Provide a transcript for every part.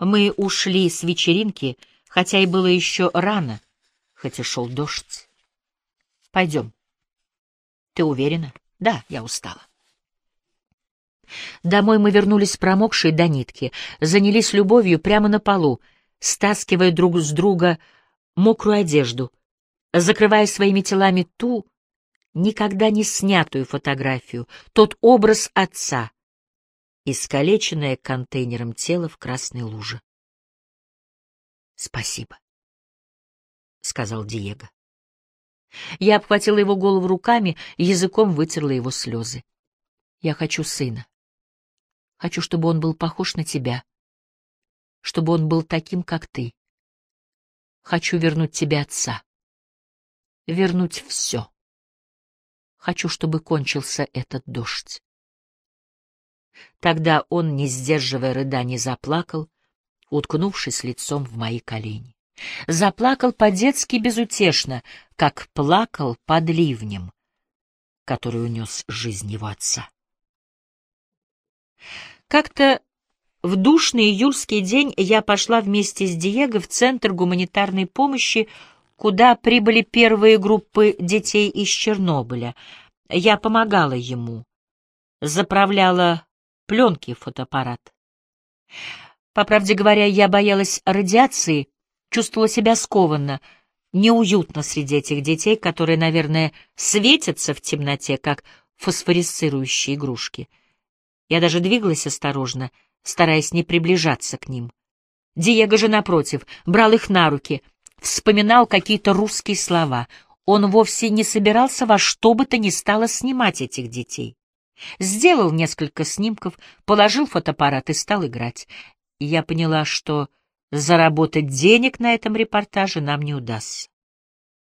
Мы ушли с вечеринки, хотя и было еще рано, хотя шел дождь. Пойдем. Ты уверена? Да, я устала. Домой мы вернулись промокшие до нитки, занялись любовью прямо на полу, стаскивая друг с друга мокрую одежду, закрывая своими телами ту, никогда не снятую фотографию, тот образ отца, искалеченное контейнером тело в красной луже. «Спасибо», — сказал Диего. Я обхватила его голову руками и языком вытерла его слезы. «Я хочу сына. Хочу, чтобы он был похож на тебя, чтобы он был таким, как ты. Хочу вернуть тебе отца, вернуть все. Хочу, чтобы кончился этот дождь. Тогда он, не сдерживая рыданий, заплакал, уткнувшись лицом в мои колени. Заплакал по-детски безутешно, как плакал под ливнем, который унес жизнь его отца. Как-то в душный июльский день я пошла вместе с Диего в Центр гуманитарной помощи, куда прибыли первые группы детей из Чернобыля. Я помогала ему, заправляла пленки в фотоаппарат. По правде говоря, я боялась радиации, чувствовала себя скованно, неуютно среди этих детей, которые, наверное, светятся в темноте, как фосфорисцирующие игрушки. Я даже двигалась осторожно, стараясь не приближаться к ним. Диего же, напротив, брал их на руки, вспоминал какие-то русские слова. Он вовсе не собирался во что бы то ни стало снимать этих детей. Сделал несколько снимков, положил фотоаппарат и стал играть. Я поняла, что заработать денег на этом репортаже нам не удастся.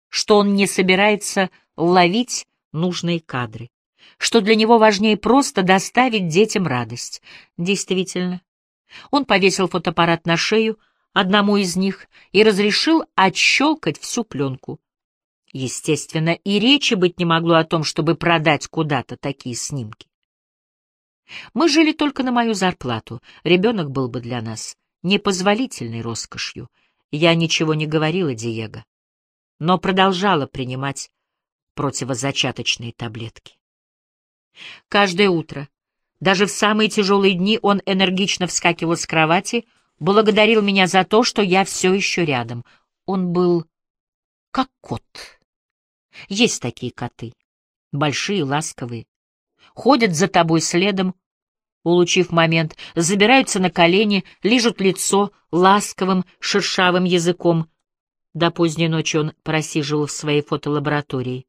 Что он не собирается ловить нужные кадры. Что для него важнее просто доставить детям радость. Действительно. Он повесил фотоаппарат на шею одному из них и разрешил отщелкать всю пленку. Естественно, и речи быть не могло о том, чтобы продать куда-то такие снимки. Мы жили только на мою зарплату, ребенок был бы для нас непозволительной роскошью. Я ничего не говорила Диего, но продолжала принимать противозачаточные таблетки. Каждое утро, даже в самые тяжелые дни, он энергично вскакивал с кровати, благодарил меня за то, что я все еще рядом. Он был как кот. Есть такие коты, большие, ласковые, ходят за тобой следом, улучив момент, забираются на колени, лижут лицо ласковым шершавым языком. До поздней ночи он просиживал в своей фотолаборатории.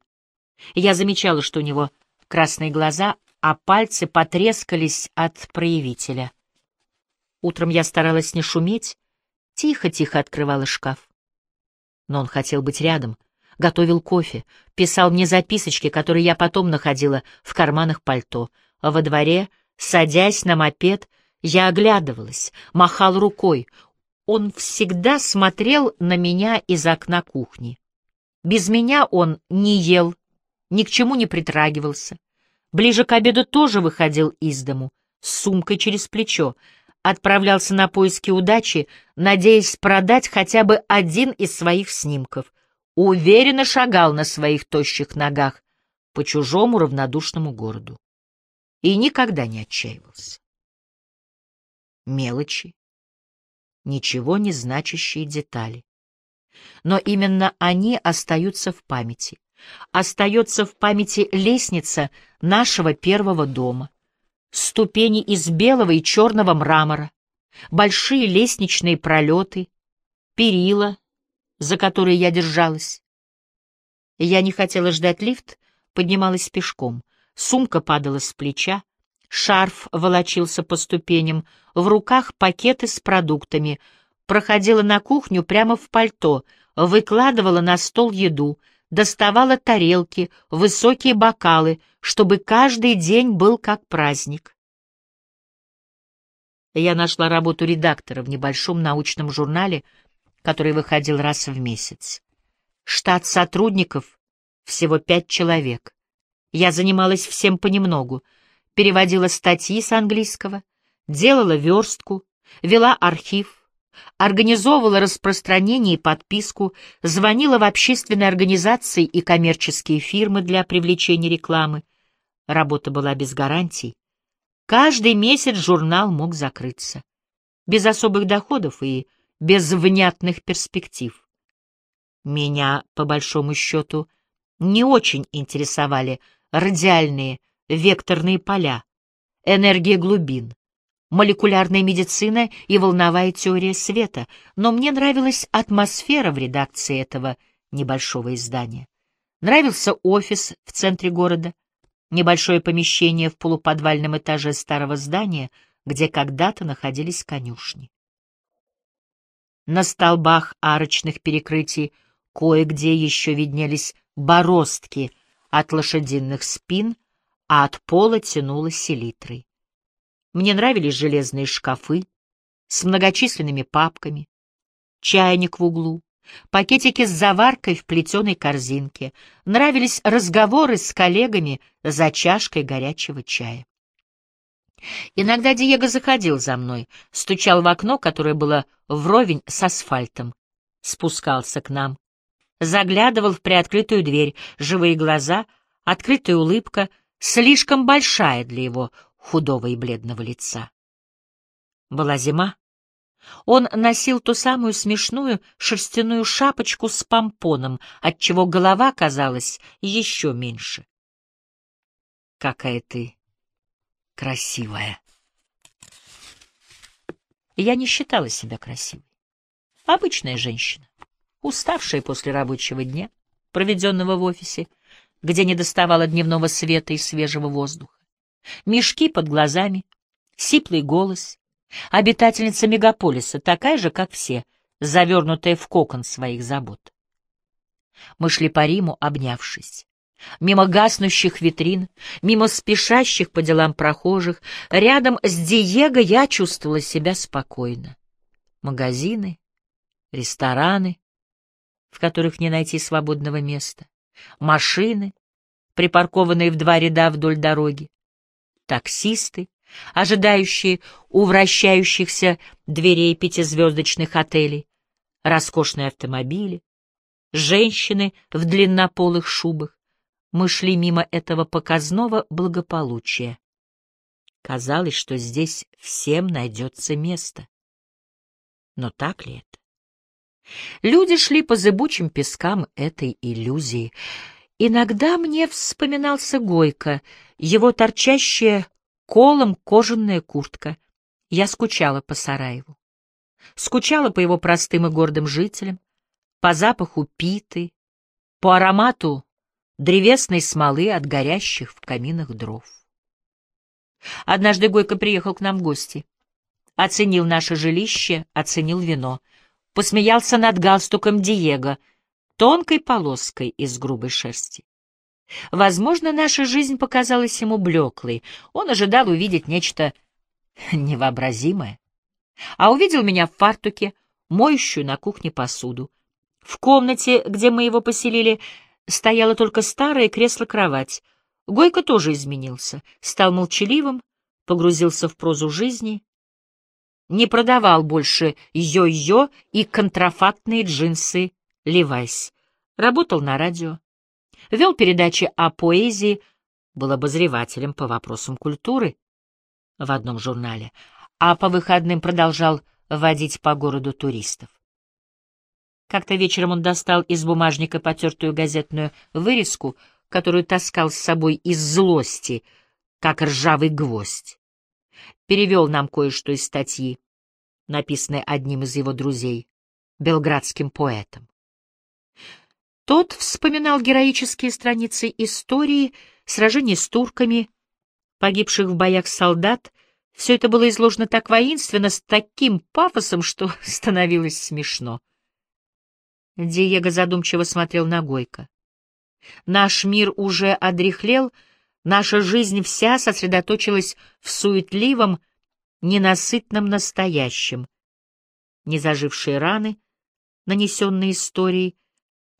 Я замечала, что у него красные глаза, а пальцы потрескались от проявителя. Утром я старалась не шуметь, тихо-тихо открывала шкаф. Но он хотел быть рядом, готовил кофе, писал мне записочки, которые я потом находила в карманах пальто. А во дворе Садясь на мопед, я оглядывалась, махал рукой. Он всегда смотрел на меня из окна кухни. Без меня он не ел, ни к чему не притрагивался. Ближе к обеду тоже выходил из дому, с сумкой через плечо, отправлялся на поиски удачи, надеясь продать хотя бы один из своих снимков. Уверенно шагал на своих тощих ногах по чужому равнодушному городу и никогда не отчаивался. Мелочи, ничего не значащие детали. Но именно они остаются в памяти. Остается в памяти лестница нашего первого дома, ступени из белого и черного мрамора, большие лестничные пролеты, перила, за которые я держалась. Я не хотела ждать лифт, поднималась пешком сумка падала с плеча, шарф волочился по ступеням, в руках пакеты с продуктами, проходила на кухню прямо в пальто, выкладывала на стол еду, доставала тарелки, высокие бокалы, чтобы каждый день был как праздник. Я нашла работу редактора в небольшом научном журнале, который выходил раз в месяц. Штат сотрудников — всего пять человек. Я занималась всем понемногу, переводила статьи с английского, делала верстку, вела архив, организовывала распространение и подписку, звонила в общественные организации и коммерческие фирмы для привлечения рекламы. Работа была без гарантий. Каждый месяц журнал мог закрыться. Без особых доходов и без внятных перспектив. Меня, по большому счету, не очень интересовали радиальные векторные поля, энергия глубин, молекулярная медицина и волновая теория света, но мне нравилась атмосфера в редакции этого небольшого издания. Нравился офис в центре города, небольшое помещение в полуподвальном этаже старого здания, где когда-то находились конюшни. На столбах арочных перекрытий кое-где еще виднелись бороздки от лошадиных спин, а от пола тянуло селитрой. Мне нравились железные шкафы с многочисленными папками, чайник в углу, пакетики с заваркой в плетеной корзинке. Нравились разговоры с коллегами за чашкой горячего чая. Иногда Диего заходил за мной, стучал в окно, которое было вровень с асфальтом, спускался к нам, заглядывал в приоткрытую дверь, живые глаза, открытая улыбка, слишком большая для его худого и бледного лица. Была зима. Он носил ту самую смешную шерстяную шапочку с помпоном, отчего голова казалась еще меньше. «Какая ты красивая!» Я не считала себя красивой. Обычная женщина, уставшая после рабочего дня, проведенного в офисе, где не доставало дневного света и свежего воздуха мешки под глазами, сиплый голос, обитательница мегаполиса, такая же, как все, завернутая в кокон своих забот. Мы шли по Риму, обнявшись. Мимо гаснущих витрин, мимо спешащих по делам прохожих, рядом с Диего я чувствовала себя спокойно. Магазины, рестораны, в которых не найти свободного места, машины, припаркованные в два ряда вдоль дороги, таксисты, ожидающие у вращающихся дверей пятизвездочных отелей, роскошные автомобили, женщины в длиннополых шубах. Мы шли мимо этого показного благополучия. Казалось, что здесь всем найдется место. Но так ли это? Люди шли по зыбучим пескам этой иллюзии. Иногда мне вспоминался Гойко, его торчащая колом кожаная куртка. Я скучала по Сараеву. Скучала по его простым и гордым жителям, по запаху питы, по аромату древесной смолы от горящих в каминах дров. Однажды Гойко приехал к нам в гости. Оценил наше жилище, оценил вино. Посмеялся над галстуком Диего — тонкой полоской из грубой шерсти. Возможно, наша жизнь показалась ему блеклой, он ожидал увидеть нечто невообразимое. А увидел меня в фартуке, моющую на кухне посуду. В комнате, где мы его поселили, стояло только старое кресло-кровать. Гойко тоже изменился, стал молчаливым, погрузился в прозу жизни, не продавал больше йо-йо и контрафактные джинсы Левайс. Работал на радио. Вел передачи о поэзии, был обозревателем по вопросам культуры в одном журнале, а по выходным продолжал водить по городу туристов. Как-то вечером он достал из бумажника потертую газетную вырезку, которую таскал с собой из злости, как ржавый гвоздь. Перевел нам кое-что из статьи, написанной одним из его друзей, белградским поэтом. Тот вспоминал героические страницы истории, сражений с турками, погибших в боях солдат. Все это было изложено так воинственно, с таким пафосом, что становилось смешно. Диего задумчиво смотрел на Гойко. Наш мир уже одряхлел, наша жизнь вся сосредоточилась в суетливом, ненасытном настоящем. Незажившие раны, нанесенные историей,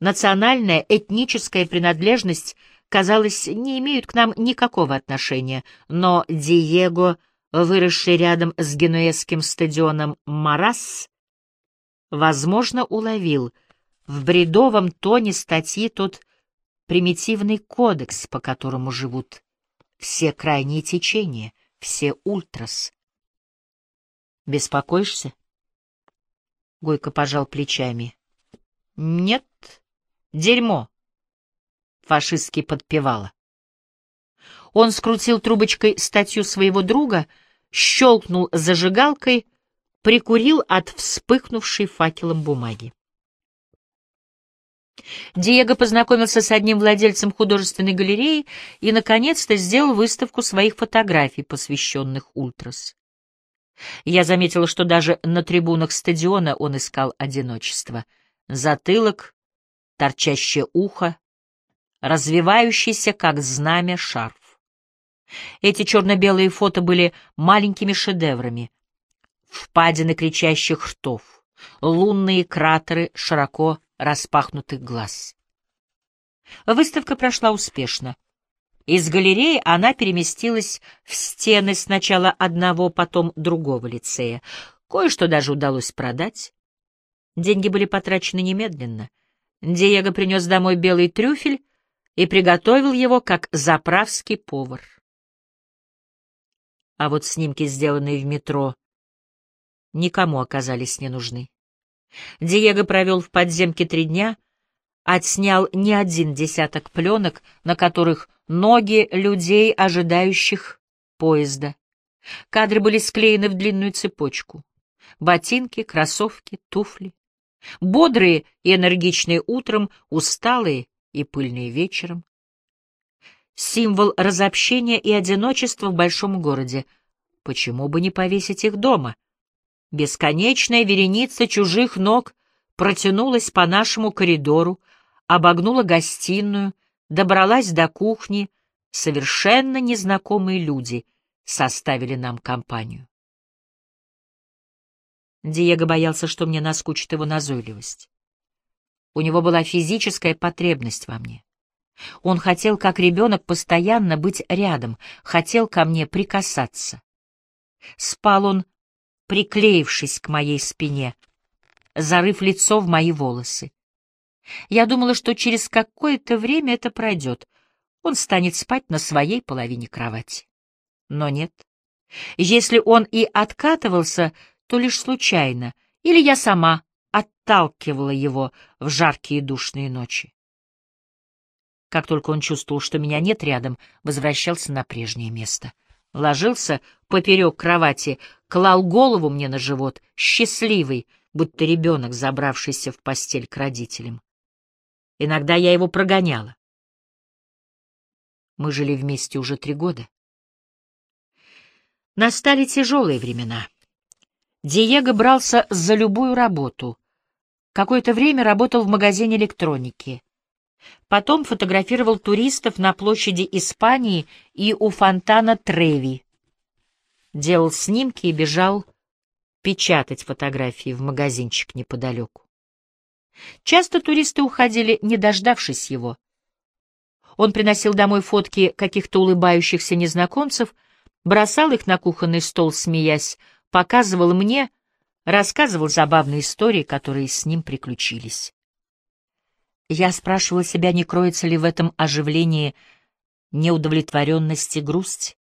Национальная, этническая принадлежность, казалось, не имеют к нам никакого отношения, но Диего, выросший рядом с генуэзским стадионом Марас, возможно, уловил в бредовом тоне статьи тот примитивный кодекс, по которому живут все крайние течения, все ультрас. Беспокоишься? Гойко пожал плечами. Нет, дерьмо. Фашистски подпевала. Он скрутил трубочкой статью своего друга, щелкнул зажигалкой, прикурил от вспыхнувшей факелом бумаги. Диего познакомился с одним владельцем художественной галереи и, наконец-то, сделал выставку своих фотографий, посвященных Ультрас. Я заметила, что даже на трибунах стадиона он искал одиночество. Затылок, торчащее ухо, развивающийся, как знамя, шарф. Эти черно-белые фото были маленькими шедеврами. Впадины кричащих ртов, лунные кратеры широко распахнутых глаз. Выставка прошла успешно. Из галереи она переместилась в стены сначала одного, потом другого лицея. Кое-что даже удалось продать. Деньги были потрачены немедленно. Диего принес домой белый трюфель и приготовил его как заправский повар. А вот снимки, сделанные в метро, никому оказались не нужны. Диего провел в подземке три дня, отснял не один десяток пленок, на которых ноги людей, ожидающих поезда. Кадры были склеены в длинную цепочку. Ботинки, кроссовки, туфли. Бодрые и энергичные утром, усталые и пыльные вечером. Символ разобщения и одиночества в большом городе. Почему бы не повесить их дома? Бесконечная вереница чужих ног протянулась по нашему коридору, обогнула гостиную, добралась до кухни. Совершенно незнакомые люди составили нам компанию. Диего боялся, что мне наскучит его назойливость. У него была физическая потребность во мне. Он хотел, как ребенок, постоянно быть рядом, хотел ко мне прикасаться. Спал он приклеившись к моей спине, зарыв лицо в мои волосы. Я думала, что через какое-то время это пройдет, он станет спать на своей половине кровати. Но нет. Если он и откатывался, то лишь случайно, или я сама отталкивала его в жаркие душные ночи. Как только он чувствовал, что меня нет рядом, возвращался на прежнее место ложился поперек кровати, клал голову мне на живот, счастливый, будто ребенок, забравшийся в постель к родителям. Иногда я его прогоняла. Мы жили вместе уже три года. Настали тяжелые времена. Диего брался за любую работу. Какое-то время работал в магазине электроники. Потом фотографировал туристов на площади Испании и у фонтана Треви. Делал снимки и бежал печатать фотографии в магазинчик неподалеку. Часто туристы уходили, не дождавшись его. Он приносил домой фотки каких-то улыбающихся незнакомцев, бросал их на кухонный стол, смеясь, показывал мне, рассказывал забавные истории, которые с ним приключились. Я спрашивала себя, не кроется ли в этом оживлении неудовлетворенность и грусть.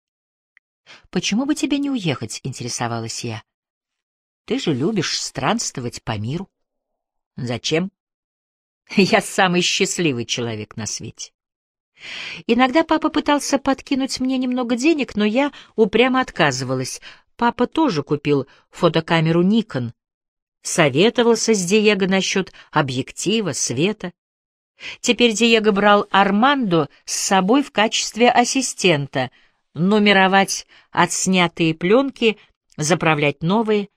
«Почему бы тебе не уехать?» — интересовалась я. «Ты же любишь странствовать по миру». «Зачем?» «Я самый счастливый человек на свете». Иногда папа пытался подкинуть мне немного денег, но я упрямо отказывалась. Папа тоже купил фотокамеру Nikon. Советовался с Диего насчет объектива, света. Теперь Диего брал Армандо с собой в качестве ассистента, нумеровать отснятые пленки, заправлять новые.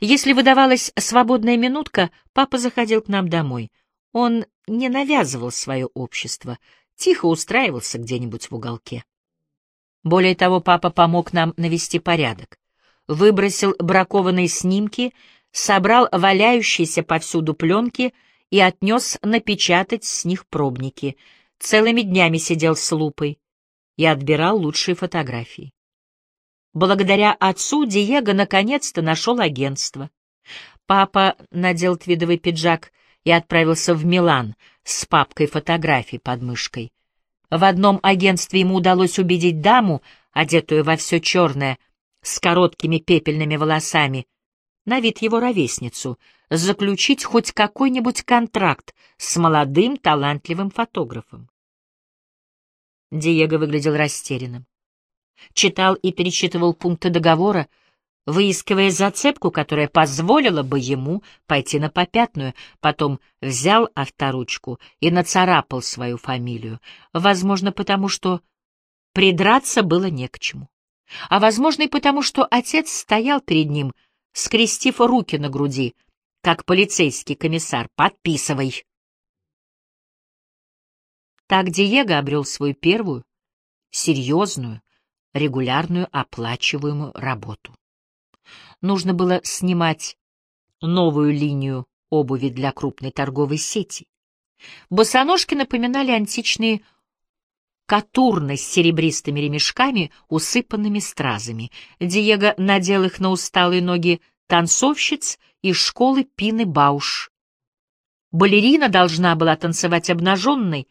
Если выдавалась свободная минутка, папа заходил к нам домой. Он не навязывал свое общество, тихо устраивался где-нибудь в уголке. Более того, папа помог нам навести порядок. Выбросил бракованные снимки, собрал валяющиеся повсюду пленки — и отнес напечатать с них пробники. Целыми днями сидел с лупой и отбирал лучшие фотографии. Благодаря отцу Диего наконец-то нашел агентство. Папа надел твидовый пиджак и отправился в Милан с папкой фотографий под мышкой. В одном агентстве ему удалось убедить даму, одетую во все черное, с короткими пепельными волосами, на вид его ровесницу, заключить хоть какой-нибудь контракт с молодым талантливым фотографом. Диего выглядел растерянным. Читал и перечитывал пункты договора, выискивая зацепку, которая позволила бы ему пойти на попятную, потом взял авторучку и нацарапал свою фамилию, возможно, потому что придраться было не к чему, а возможно и потому, что отец стоял перед ним, скрестив руки на груди, как полицейский комиссар. «Подписывай!» Так Диего обрел свою первую, серьезную, регулярную оплачиваемую работу. Нужно было снимать новую линию обуви для крупной торговой сети. Босоножки напоминали античные катурны с серебристыми ремешками, усыпанными стразами. Диего надел их на усталые ноги танцовщиц из школы Пины Бауш. Балерина должна была танцевать обнаженной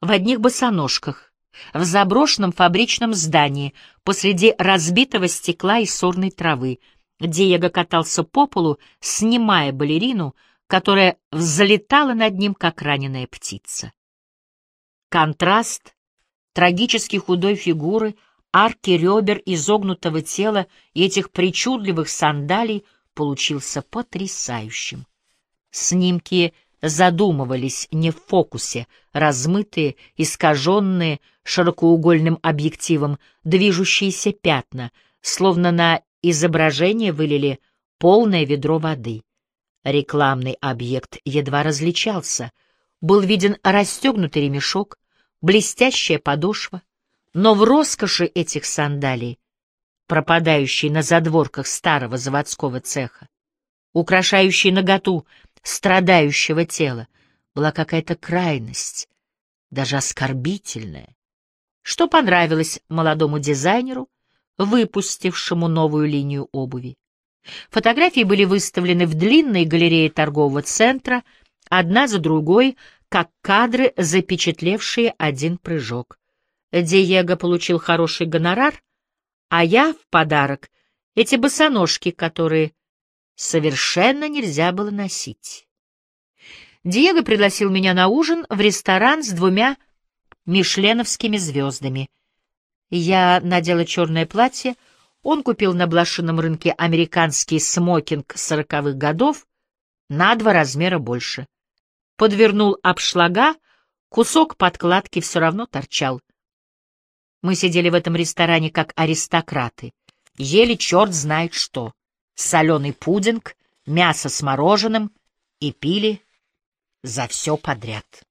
в одних босоножках, в заброшенном фабричном здании, посреди разбитого стекла и сорной травы. Диего катался по полу, снимая балерину, которая взлетала над ним, как раненая птица. Контраст трагически худой фигуры, арки ребер, изогнутого тела и этих причудливых сандалий получился потрясающим. Снимки задумывались не в фокусе, размытые, искаженные широкоугольным объективом, движущиеся пятна, словно на изображение вылили полное ведро воды. Рекламный объект едва различался. Был виден расстегнутый ремешок, блестящая подошва, но в роскоши этих сандалий, пропадающей на задворках старого заводского цеха, украшающей наготу страдающего тела, была какая-то крайность, даже оскорбительная, что понравилось молодому дизайнеру, выпустившему новую линию обуви. Фотографии были выставлены в длинной галерее торгового центра, одна за другой, как кадры, запечатлевшие один прыжок. Диего получил хороший гонорар, а я в подарок эти босоножки, которые совершенно нельзя было носить. Диего пригласил меня на ужин в ресторан с двумя мишленовскими звездами. Я надела черное платье, он купил на блошином рынке американский смокинг сороковых годов на два размера больше. Подвернул обшлага, кусок подкладки все равно торчал. Мы сидели в этом ресторане как аристократы, ели черт знает что, соленый пудинг, мясо с мороженым и пили за все подряд.